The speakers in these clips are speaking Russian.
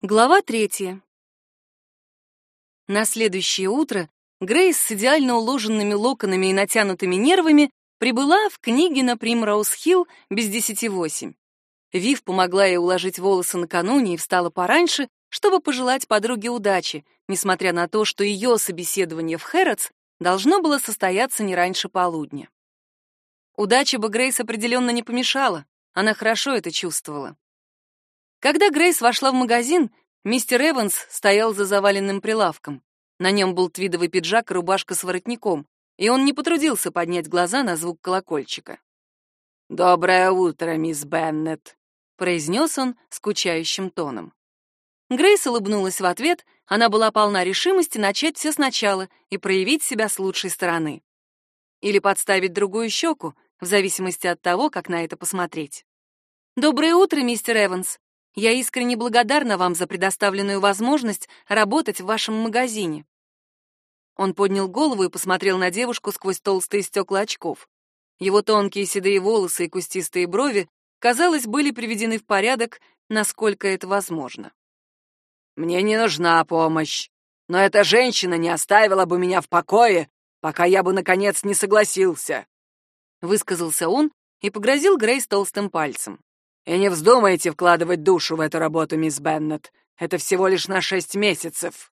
Глава третья. На следующее утро Грейс с идеально уложенными локонами и натянутыми нервами прибыла в книге на Примроуз-Хилл без десяти восемь. Вив помогла ей уложить волосы накануне и встала пораньше, чтобы пожелать подруге удачи, несмотря на то, что ее собеседование в Хэротс должно было состояться не раньше полудня. Удача бы Грейс определенно не помешала, она хорошо это чувствовала. Когда Грейс вошла в магазин, мистер Эванс стоял за заваленным прилавком. На нем был твидовый пиджак и рубашка с воротником, и он не потрудился поднять глаза на звук колокольчика. «Доброе утро, мисс Беннет», — произнес он скучающим тоном. Грейс улыбнулась в ответ, она была полна решимости начать все сначала и проявить себя с лучшей стороны. Или подставить другую щеку, в зависимости от того, как на это посмотреть. «Доброе утро, мистер Эванс. Я искренне благодарна вам за предоставленную возможность работать в вашем магазине. Он поднял голову и посмотрел на девушку сквозь толстые стекла очков. Его тонкие седые волосы и кустистые брови, казалось, были приведены в порядок, насколько это возможно. Мне не нужна помощь, но эта женщина не оставила бы меня в покое, пока я бы наконец не согласился, высказался он и погрозил Грейс толстым пальцем. И не вздумайте вкладывать душу в эту работу, мисс Беннет. Это всего лишь на шесть месяцев.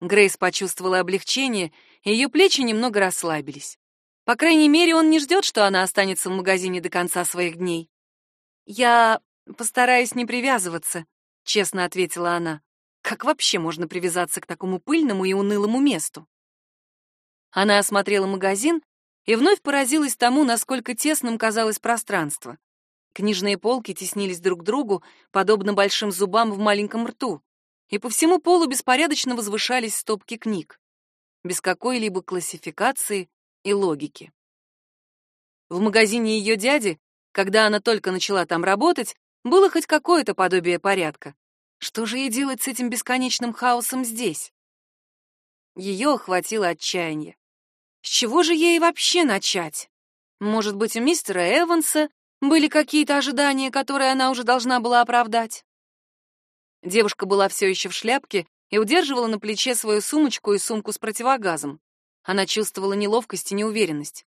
Грейс почувствовала облегчение, и ее плечи немного расслабились. По крайней мере, он не ждет, что она останется в магазине до конца своих дней. «Я постараюсь не привязываться», — честно ответила она. «Как вообще можно привязаться к такому пыльному и унылому месту?» Она осмотрела магазин и вновь поразилась тому, насколько тесным казалось пространство. Книжные полки теснились друг к другу, подобно большим зубам в маленьком рту, и по всему полу беспорядочно возвышались стопки книг, без какой-либо классификации и логики. В магазине ее дяди, когда она только начала там работать, было хоть какое-то подобие порядка. Что же ей делать с этим бесконечным хаосом здесь? Ее охватило отчаяние. С чего же ей вообще начать? Может быть, у мистера Эванса были какие-то ожидания, которые она уже должна была оправдать. Девушка была все еще в шляпке и удерживала на плече свою сумочку и сумку с противогазом. Она чувствовала неловкость и неуверенность.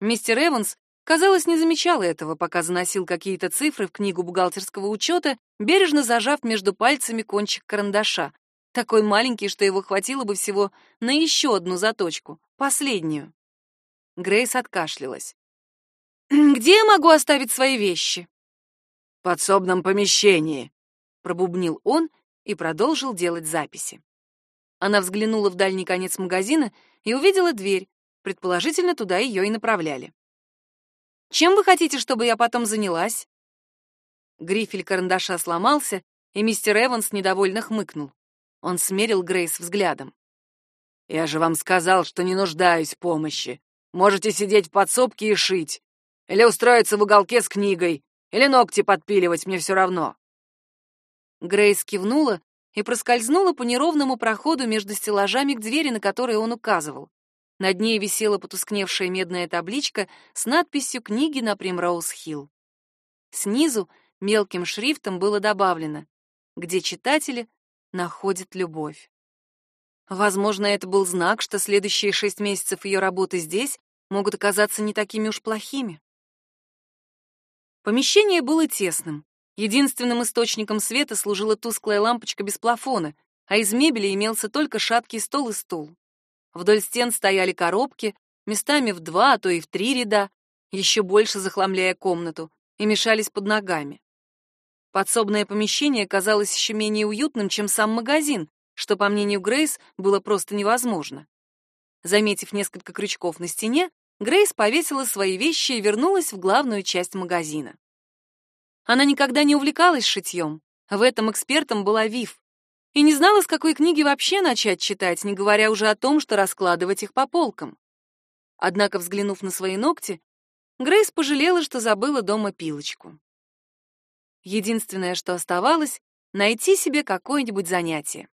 Мистер Эванс, казалось, не замечал этого, пока заносил какие-то цифры в книгу бухгалтерского учета, бережно зажав между пальцами кончик карандаша, такой маленький, что его хватило бы всего на еще одну заточку, последнюю. Грейс откашлялась. Где я могу оставить свои вещи? В подсобном помещении, пробубнил он и продолжил делать записи. Она взглянула в дальний конец магазина и увидела дверь. Предположительно, туда ее и направляли. Чем вы хотите, чтобы я потом занялась? Грифель карандаша сломался, и мистер Эванс недовольно хмыкнул. Он смерил Грейс взглядом. Я же вам сказал, что не нуждаюсь в помощи. Можете сидеть в подсобке и шить. Или устроиться в уголке с книгой, или ногти подпиливать, мне все равно. Грейс кивнула и проскользнула по неровному проходу между стеллажами к двери, на которой он указывал. Над ней висела потускневшая медная табличка с надписью «Книги на Примроуз-Хилл». Снизу мелким шрифтом было добавлено «Где читатели находят любовь». Возможно, это был знак, что следующие шесть месяцев ее работы здесь могут оказаться не такими уж плохими. Помещение было тесным. Единственным источником света служила тусклая лампочка без плафона, а из мебели имелся только шаткий стол и стул. Вдоль стен стояли коробки, местами в два, а то и в три ряда, еще больше захламляя комнату, и мешались под ногами. Подсобное помещение казалось еще менее уютным, чем сам магазин, что, по мнению Грейс, было просто невозможно. Заметив несколько крючков на стене, Грейс повесила свои вещи и вернулась в главную часть магазина. Она никогда не увлекалась шитьем, в этом экспертом была Вив, и не знала, с какой книги вообще начать читать, не говоря уже о том, что раскладывать их по полкам. Однако, взглянув на свои ногти, Грейс пожалела, что забыла дома пилочку. Единственное, что оставалось — найти себе какое-нибудь занятие.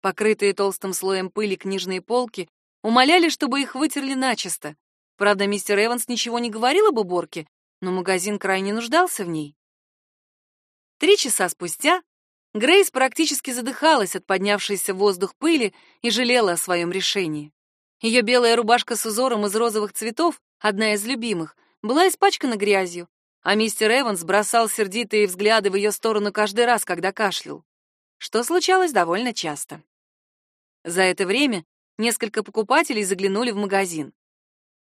Покрытые толстым слоем пыли книжные полки умоляли, чтобы их вытерли начисто, Правда, мистер Эванс ничего не говорил об уборке, но магазин крайне нуждался в ней. Три часа спустя Грейс практически задыхалась от поднявшейся в воздух пыли и жалела о своем решении. Ее белая рубашка с узором из розовых цветов, одна из любимых, была испачкана грязью, а мистер Эванс бросал сердитые взгляды в ее сторону каждый раз, когда кашлял, что случалось довольно часто. За это время несколько покупателей заглянули в магазин.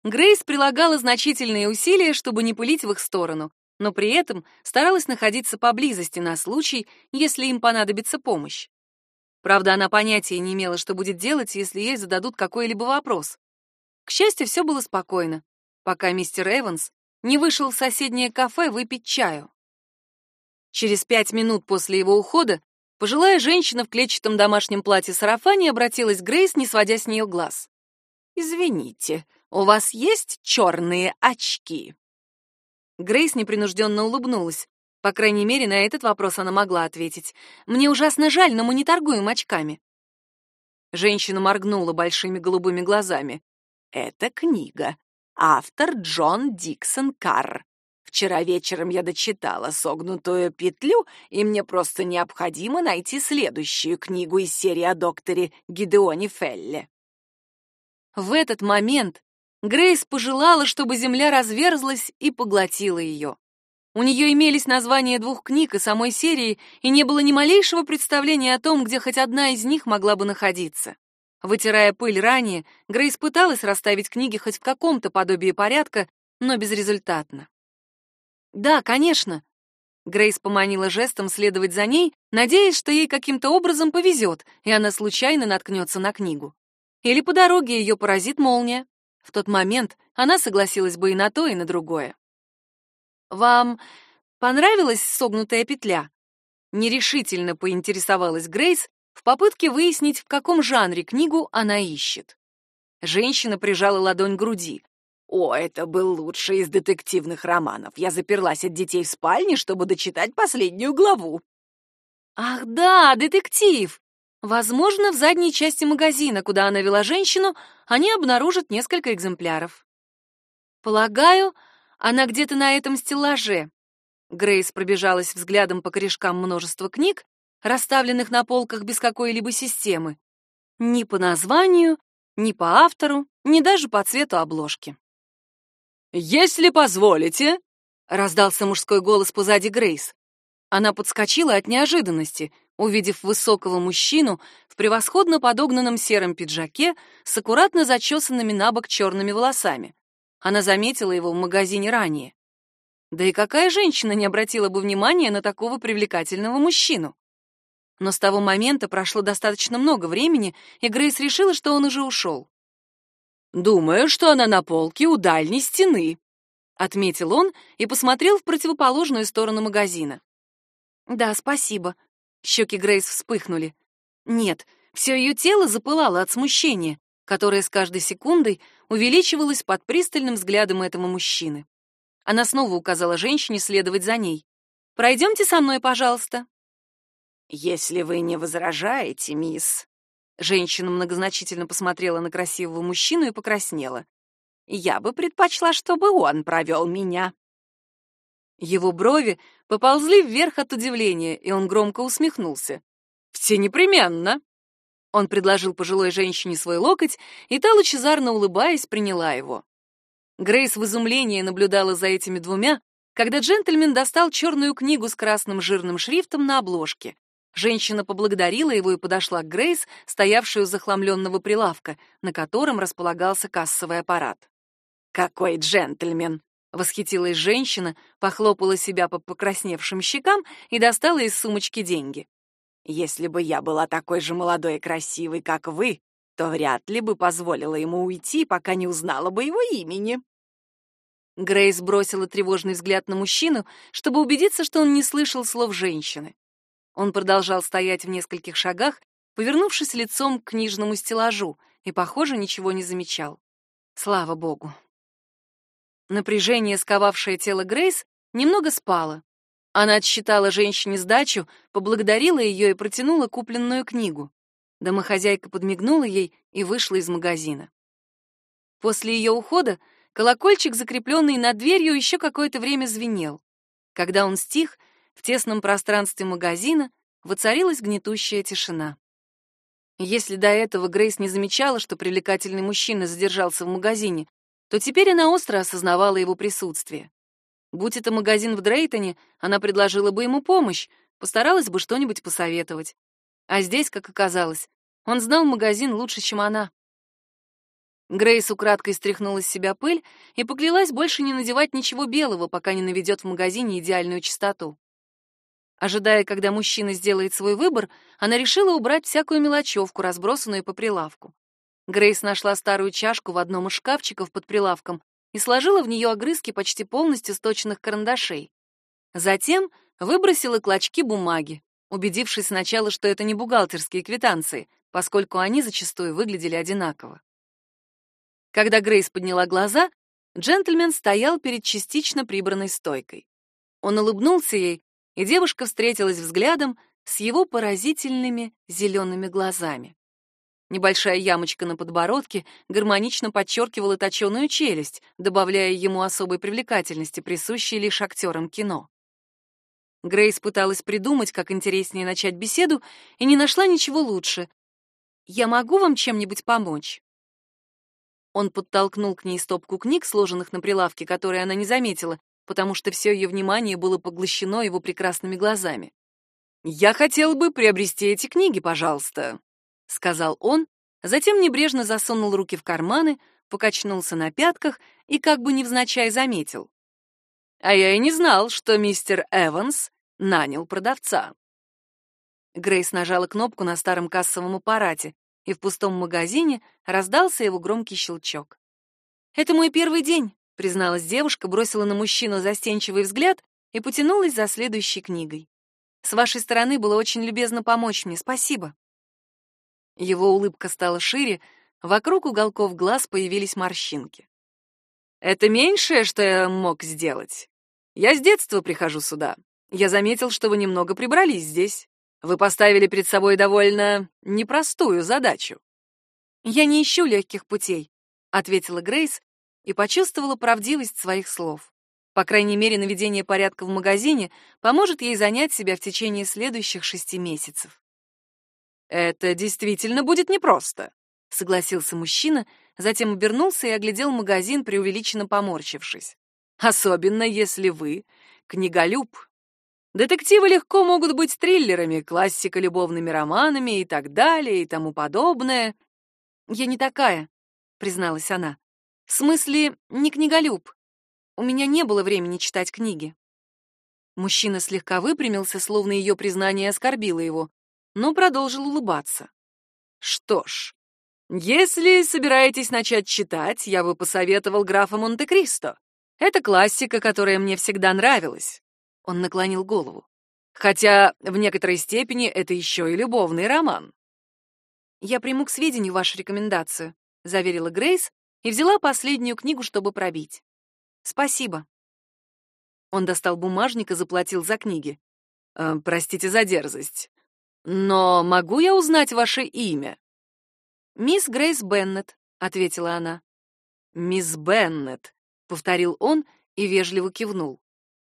Грейс прилагала значительные усилия, чтобы не пылить в их сторону, но при этом старалась находиться поблизости на случай, если им понадобится помощь. Правда, она понятия не имела, что будет делать, если ей зададут какой-либо вопрос. К счастью, все было спокойно, пока мистер Эванс не вышел в соседнее кафе выпить чаю. Через пять минут после его ухода пожилая женщина в клетчатом домашнем платье-сарафане обратилась к Грейс, не сводя с нее глаз. «Извините, у вас есть черные очки?» Грейс непринужденно улыбнулась. По крайней мере, на этот вопрос она могла ответить. «Мне ужасно жаль, но мы не торгуем очками». Женщина моргнула большими голубыми глазами. «Это книга. Автор Джон Диксон Карр. Вчера вечером я дочитала «Согнутую петлю», и мне просто необходимо найти следующую книгу из серии о докторе Гидеоне Фелле». В этот момент Грейс пожелала, чтобы земля разверзлась и поглотила ее. У нее имелись названия двух книг и самой серии, и не было ни малейшего представления о том, где хоть одна из них могла бы находиться. Вытирая пыль ранее, Грейс пыталась расставить книги хоть в каком-то подобии порядка, но безрезультатно. «Да, конечно», Грейс поманила жестом следовать за ней, надеясь, что ей каким-то образом повезет, и она случайно наткнется на книгу. Или по дороге ее поразит молния. В тот момент она согласилась бы и на то, и на другое. «Вам понравилась согнутая петля?» Нерешительно поинтересовалась Грейс в попытке выяснить, в каком жанре книгу она ищет. Женщина прижала ладонь к груди. «О, это был лучший из детективных романов. Я заперлась от детей в спальне, чтобы дочитать последнюю главу». «Ах да, детектив!» Возможно, в задней части магазина, куда она вела женщину, они обнаружат несколько экземпляров. Полагаю, она где-то на этом стеллаже. Грейс пробежалась взглядом по корешкам множества книг, расставленных на полках без какой-либо системы. Ни по названию, ни по автору, ни даже по цвету обложки. «Если позволите», — раздался мужской голос позади Грейс. Она подскочила от неожиданности — увидев высокого мужчину в превосходно подогнанном сером пиджаке с аккуратно зачесанными на бок черными волосами. Она заметила его в магазине ранее. Да и какая женщина не обратила бы внимания на такого привлекательного мужчину? Но с того момента прошло достаточно много времени, и Грейс решила, что он уже ушел. «Думаю, что она на полке у дальней стены», — отметил он и посмотрел в противоположную сторону магазина. «Да, спасибо», Щеки Грейс вспыхнули. Нет, все ее тело запылало от смущения, которое с каждой секундой увеличивалось под пристальным взглядом этого мужчины. Она снова указала женщине следовать за ней. «Пройдемте со мной, пожалуйста». «Если вы не возражаете, мисс...» Женщина многозначительно посмотрела на красивого мужчину и покраснела. «Я бы предпочла, чтобы он провел меня». Его брови поползли вверх от удивления, и он громко усмехнулся. «Все непременно!» Он предложил пожилой женщине свой локоть, и та, лучезарно улыбаясь, приняла его. Грейс в изумлении наблюдала за этими двумя, когда джентльмен достал черную книгу с красным жирным шрифтом на обложке. Женщина поблагодарила его и подошла к Грейс, стоявшую у захламленного прилавка, на котором располагался кассовый аппарат. «Какой джентльмен!» Восхитилась женщина, похлопала себя по покрасневшим щекам и достала из сумочки деньги. «Если бы я была такой же молодой и красивой, как вы, то вряд ли бы позволила ему уйти, пока не узнала бы его имени». Грейс бросила тревожный взгляд на мужчину, чтобы убедиться, что он не слышал слов женщины. Он продолжал стоять в нескольких шагах, повернувшись лицом к книжному стеллажу, и, похоже, ничего не замечал. Слава богу. Напряжение, сковавшее тело Грейс, немного спало. Она отсчитала женщине сдачу, поблагодарила ее и протянула купленную книгу. Домохозяйка подмигнула ей и вышла из магазина. После ее ухода колокольчик, закрепленный над дверью, еще какое-то время звенел. Когда он стих, в тесном пространстве магазина воцарилась гнетущая тишина. Если до этого Грейс не замечала, что привлекательный мужчина задержался в магазине, то теперь она остро осознавала его присутствие. Будь это магазин в Дрейтоне, она предложила бы ему помощь, постаралась бы что-нибудь посоветовать. А здесь, как оказалось, он знал магазин лучше, чем она. Грейс украдкой стряхнула с себя пыль и поклялась больше не надевать ничего белого, пока не наведет в магазине идеальную чистоту. Ожидая, когда мужчина сделает свой выбор, она решила убрать всякую мелочевку, разбросанную по прилавку. Грейс нашла старую чашку в одном из шкафчиков под прилавком и сложила в нее огрызки почти полностью сточенных карандашей. Затем выбросила клочки бумаги, убедившись сначала, что это не бухгалтерские квитанции, поскольку они зачастую выглядели одинаково. Когда Грейс подняла глаза, джентльмен стоял перед частично прибранной стойкой. Он улыбнулся ей, и девушка встретилась взглядом с его поразительными зелеными глазами. Небольшая ямочка на подбородке гармонично подчеркивала точеную челюсть, добавляя ему особой привлекательности, присущей лишь актерам кино. Грейс пыталась придумать, как интереснее начать беседу, и не нашла ничего лучше. «Я могу вам чем-нибудь помочь?» Он подтолкнул к ней стопку книг, сложенных на прилавке, которые она не заметила, потому что все ее внимание было поглощено его прекрасными глазами. «Я хотел бы приобрести эти книги, пожалуйста», — сказал он, затем небрежно засунул руки в карманы, покачнулся на пятках и как бы невзначай заметил. «А я и не знал, что мистер Эванс нанял продавца». Грейс нажала кнопку на старом кассовом аппарате, и в пустом магазине раздался его громкий щелчок. «Это мой первый день», — призналась девушка, бросила на мужчину застенчивый взгляд и потянулась за следующей книгой. «С вашей стороны было очень любезно помочь мне, спасибо». Его улыбка стала шире, вокруг уголков глаз появились морщинки. «Это меньшее, что я мог сделать. Я с детства прихожу сюда. Я заметил, что вы немного прибрались здесь. Вы поставили перед собой довольно непростую задачу». «Я не ищу легких путей», — ответила Грейс и почувствовала правдивость своих слов. По крайней мере, наведение порядка в магазине поможет ей занять себя в течение следующих шести месяцев. «Это действительно будет непросто», — согласился мужчина, затем обернулся и оглядел магазин, преувеличенно поморщившись. «Особенно если вы книголюб. Детективы легко могут быть триллерами, классика любовными романами и так далее и тому подобное». «Я не такая», — призналась она. «В смысле, не книголюб. У меня не было времени читать книги». Мужчина слегка выпрямился, словно ее признание оскорбило его, но продолжил улыбаться. Что ж, если собираетесь начать читать, я бы посоветовал графа Монте-Кристо. Это классика, которая мне всегда нравилась. Он наклонил голову. Хотя в некоторой степени это еще и любовный роман. Я приму к сведению вашу рекомендацию, заверила Грейс и взяла последнюю книгу, чтобы пробить. Спасибо. Он достал бумажник и заплатил за книги. «Э, простите за дерзость. Но могу я узнать ваше имя? Мисс Грейс Беннет, ответила она. Мисс Беннет, повторил он и вежливо кивнул.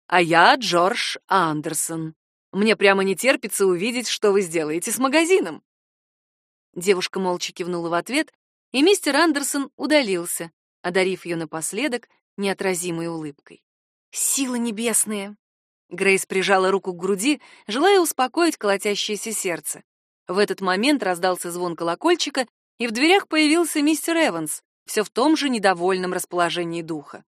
А я Джордж Андерсон. Мне прямо не терпится увидеть, что вы сделаете с магазином. Девушка молча кивнула в ответ, и мистер Андерсон удалился, одарив ее напоследок неотразимой улыбкой. Сила небесная, Грейс прижала руку к груди, желая успокоить колотящееся сердце. В этот момент раздался звон колокольчика, и в дверях появился мистер Эванс, все в том же недовольном расположении духа.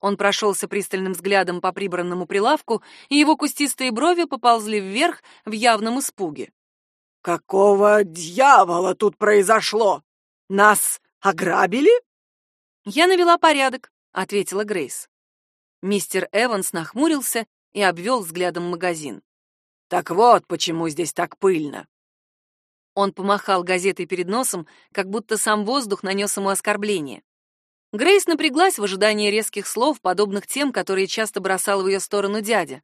Он прошелся пристальным взглядом по прибранному прилавку, и его кустистые брови поползли вверх в явном испуге. «Какого дьявола тут произошло? Нас ограбили?» «Я навела порядок», — ответила Грейс. Мистер Эванс нахмурился и обвел взглядом магазин. «Так вот, почему здесь так пыльно!» Он помахал газетой перед носом, как будто сам воздух нанес ему оскорбление. Грейс напряглась в ожидании резких слов, подобных тем, которые часто бросал в ее сторону дядя.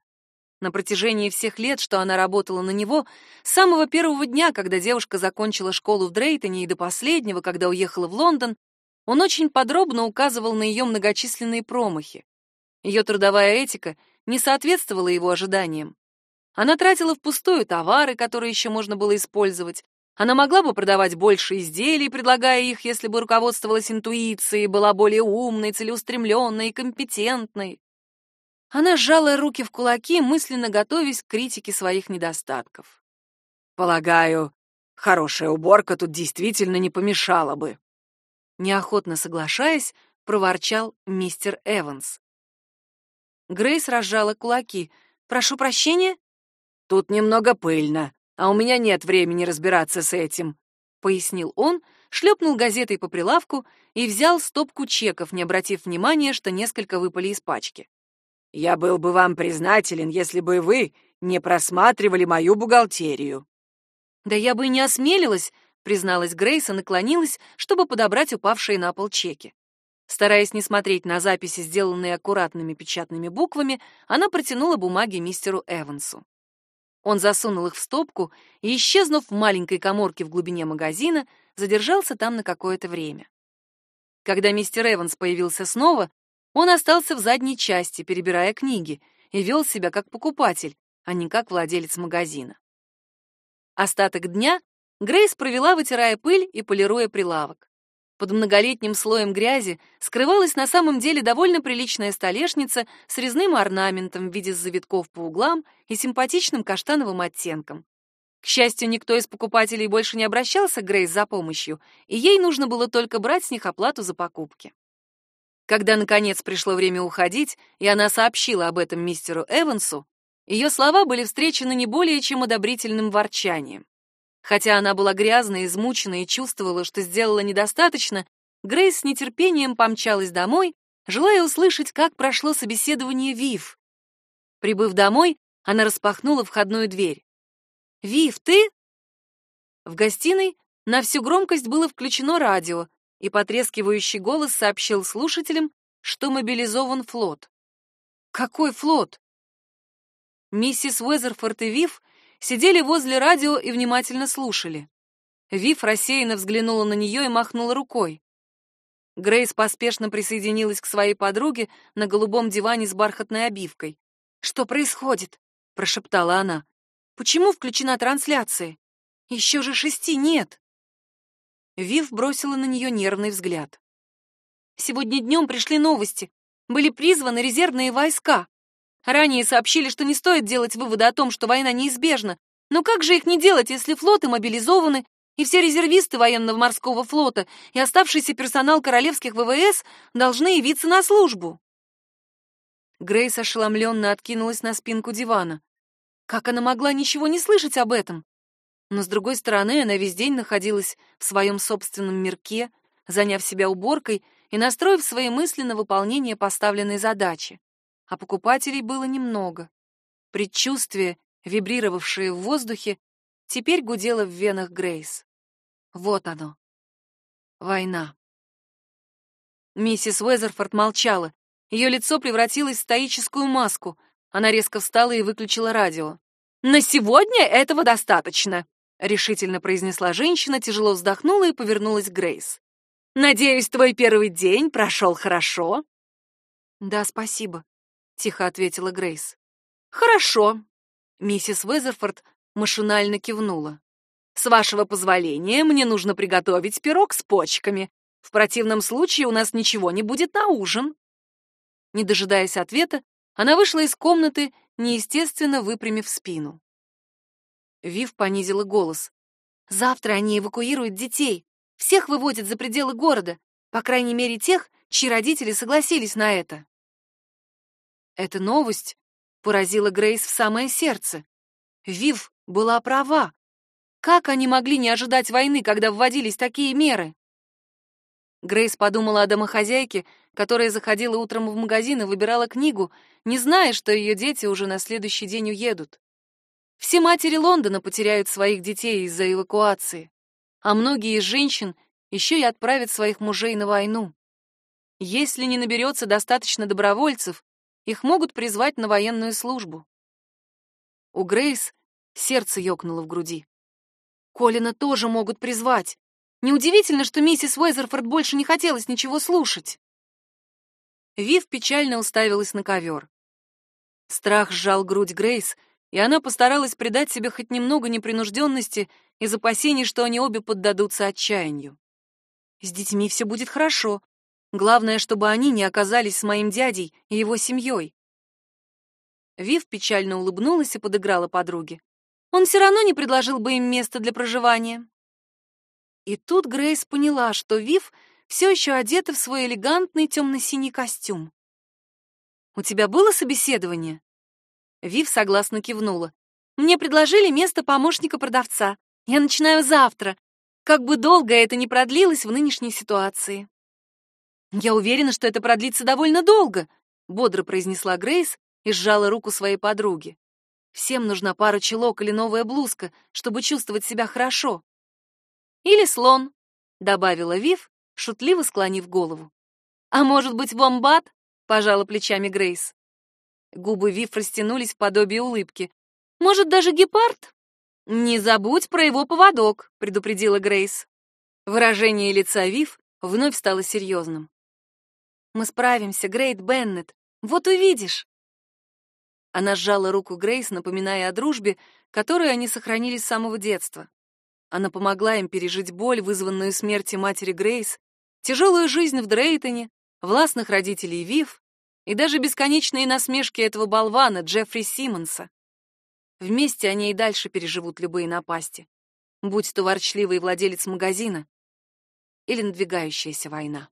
На протяжении всех лет, что она работала на него, с самого первого дня, когда девушка закончила школу в Дрейтоне, и до последнего, когда уехала в Лондон, он очень подробно указывал на ее многочисленные промахи. Ее трудовая этика не соответствовала его ожиданиям. Она тратила впустую товары, которые еще можно было использовать. Она могла бы продавать больше изделий, предлагая их, если бы руководствовалась интуицией, была более умной, целеустремленной и компетентной. Она сжала руки в кулаки, мысленно готовясь к критике своих недостатков. «Полагаю, хорошая уборка тут действительно не помешала бы», неохотно соглашаясь, проворчал мистер Эванс. Грейс разжала кулаки. «Прошу прощения?» «Тут немного пыльно, а у меня нет времени разбираться с этим», — пояснил он, шлепнул газетой по прилавку и взял стопку чеков, не обратив внимания, что несколько выпали из пачки. «Я был бы вам признателен, если бы вы не просматривали мою бухгалтерию». «Да я бы и не осмелилась», — призналась Грейс и наклонилась, чтобы подобрать упавшие на пол чеки. Стараясь не смотреть на записи, сделанные аккуратными печатными буквами, она протянула бумаги мистеру Эвансу. Он засунул их в стопку и, исчезнув в маленькой коморке в глубине магазина, задержался там на какое-то время. Когда мистер Эванс появился снова, он остался в задней части, перебирая книги, и вел себя как покупатель, а не как владелец магазина. Остаток дня Грейс провела, вытирая пыль и полируя прилавок. Под многолетним слоем грязи скрывалась на самом деле довольно приличная столешница с резным орнаментом в виде завитков по углам и симпатичным каштановым оттенком. К счастью, никто из покупателей больше не обращался к Грейс за помощью, и ей нужно было только брать с них оплату за покупки. Когда, наконец, пришло время уходить, и она сообщила об этом мистеру Эвансу, ее слова были встречены не более чем одобрительным ворчанием. Хотя она была грязной, измучена и чувствовала, что сделала недостаточно, Грейс с нетерпением помчалась домой, желая услышать, как прошло собеседование Вив. Прибыв домой, она распахнула входную дверь. «Вив, ты?» В гостиной на всю громкость было включено радио, и потрескивающий голос сообщил слушателям, что мобилизован флот. «Какой флот?» Миссис Уэзерфорд и Вив сидели возле радио и внимательно слушали. Вив рассеянно взглянула на нее и махнула рукой. Грейс поспешно присоединилась к своей подруге на голубом диване с бархатной обивкой. «Что происходит?» — прошептала она. «Почему включена трансляция? Еще же шести нет!» Вив бросила на нее нервный взгляд. «Сегодня днем пришли новости. Были призваны резервные войска. Ранее сообщили, что не стоит делать выводы о том, что война неизбежна. Но как же их не делать, если флоты мобилизованы, и все резервисты военного морского флота и оставшийся персонал королевских ВВС должны явиться на службу? Грейс ошеломленно откинулась на спинку дивана. Как она могла ничего не слышать об этом? Но, с другой стороны, она весь день находилась в своем собственном мирке, заняв себя уборкой и настроив свои мысли на выполнение поставленной задачи а покупателей было немного. Предчувствие, вибрировавшее в воздухе, теперь гудело в венах Грейс. Вот оно. Война. Миссис Уэзерфорд молчала. Ее лицо превратилось в стоическую маску. Она резко встала и выключила радио. «На сегодня этого достаточно», — решительно произнесла женщина, тяжело вздохнула и повернулась к Грейс. «Надеюсь, твой первый день прошел хорошо?» «Да, спасибо», тихо ответила Грейс. Хорошо. Миссис Везерфорд машинально кивнула. С вашего позволения, мне нужно приготовить пирог с почками. В противном случае у нас ничего не будет на ужин. Не дожидаясь ответа, она вышла из комнаты, неестественно выпрямив спину. Вив понизила голос. Завтра они эвакуируют детей. Всех выводят за пределы города, по крайней мере тех, чьи родители согласились на это. Эта новость поразила Грейс в самое сердце. Вив была права. Как они могли не ожидать войны, когда вводились такие меры? Грейс подумала о домохозяйке, которая заходила утром в магазин и выбирала книгу, не зная, что ее дети уже на следующий день уедут. Все матери Лондона потеряют своих детей из-за эвакуации, а многие из женщин еще и отправят своих мужей на войну. Если не наберется достаточно добровольцев, их могут призвать на военную службу. У Грейс сердце ёкнуло в груди. Колина тоже могут призвать. Неудивительно, что миссис Уэзерфорд больше не хотелось ничего слушать. Вив печально уставилась на ковер. Страх сжал грудь Грейс, и она постаралась придать себе хоть немного непринужденности из опасений, что они обе поддадутся отчаянию. «С детьми все будет хорошо. Главное, чтобы они не оказались с моим дядей и его семьей». Вив печально улыбнулась и подыграла подруге. «Он все равно не предложил бы им место для проживания». И тут Грейс поняла, что Вив все еще одета в свой элегантный темно-синий костюм. «У тебя было собеседование?» Вив согласно кивнула. «Мне предложили место помощника продавца. Я начинаю завтра. Как бы долго это ни продлилось в нынешней ситуации». «Я уверена, что это продлится довольно долго», — бодро произнесла Грейс и сжала руку своей подруги. «Всем нужна пара чулок или новая блузка, чтобы чувствовать себя хорошо». «Или слон», — добавила Вив, шутливо склонив голову. «А может быть, вомбат?» — пожала плечами Грейс. Губы Вив растянулись в подобие улыбки. «Может, даже гепард?» «Не забудь про его поводок», — предупредила Грейс. Выражение лица Вив вновь стало серьезным. «Мы справимся, Грейт Беннет. Вот увидишь». Она сжала руку Грейс, напоминая о дружбе, которую они сохранили с самого детства. Она помогла им пережить боль, вызванную смертью матери Грейс, тяжелую жизнь в Дрейтоне, властных родителей Вив и даже бесконечные насмешки этого болвана Джеффри Симмонса. Вместе они и дальше переживут любые напасти, будь то ворчливый владелец магазина или надвигающаяся война.